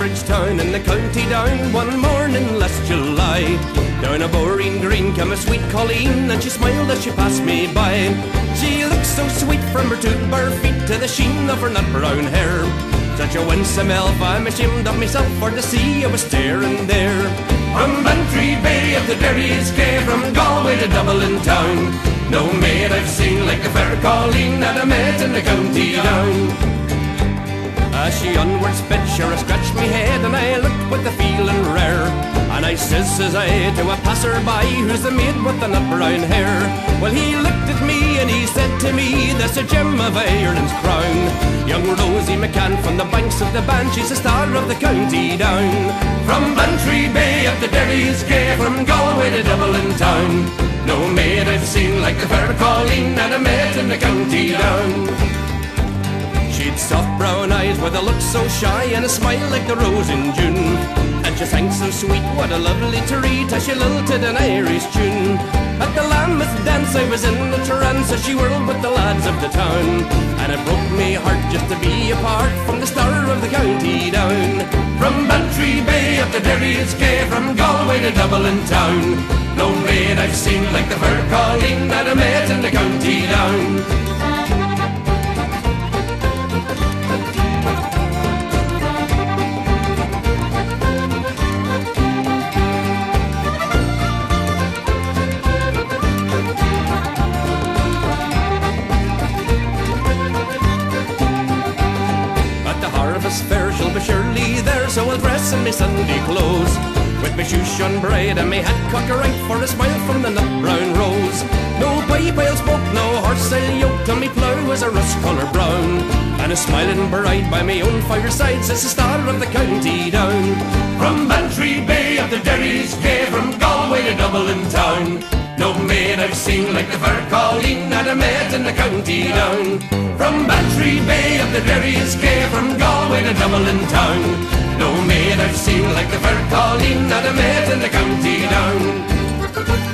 Bridgetown in the county down one morning last July. Down a boreen green came a sweet Colleen and she smiled as she passed me by. She looked so sweet from her two bare feet to the sheen of her nut brown hair. Such a winsome elf, I'm ashamed of myself for to see I was staring there. From Bantry Bay up the Derry's Quay, from Galway to Dublin town. No maid I've seen like the fair Colleen that I met in the county down. As she onward sped, sure I scratched me head and I looked with the feeling rare. And I says, says I, to a passer-by, who's the maid with the nut brown hair? Well, he looked at me and he said to me, that's a gem of Ireland's crown. Young Rosie McCann from the banks of the Bann, she's the star of the county down. From Bantry Bay up to Derry's Quay, from Galway to Dublin town. No maid I've seen like the fair Colleen and I met in the county down. She'd soft brown eyes with a look so shy and a smile like the rose in June. And she sang so sweet, what a lovely treat as she lilted an Irish tune. At the Lammas dance I was in a trance as she whirled with the lads of the town. And it broke me heart just to be apart from the star of the county down. From Bantry Bay up to Derry's Quay, from Galway to Dublin town. No maid I've seen like the fair Colleen that I met in the county down. So I'll dress in me Sunday clothes. With me shoes shone bright and me hat cocked right for a smile from the nut brown rose. No pipe I'll smoke, no horse I'll yoke, till me plough was a rust colour brown. And a smiling bride by my own fireside says the star of the county down. From Bantry Bay up to Derry's Quay, from Galway to Dublin town. No maid I've seen like the fair Colleen that I met in the county down. From Bantry Bay up to Derry's Quay, from Galway to Dublin town. No maid I've seen like the fair Colleen that I met in the county down.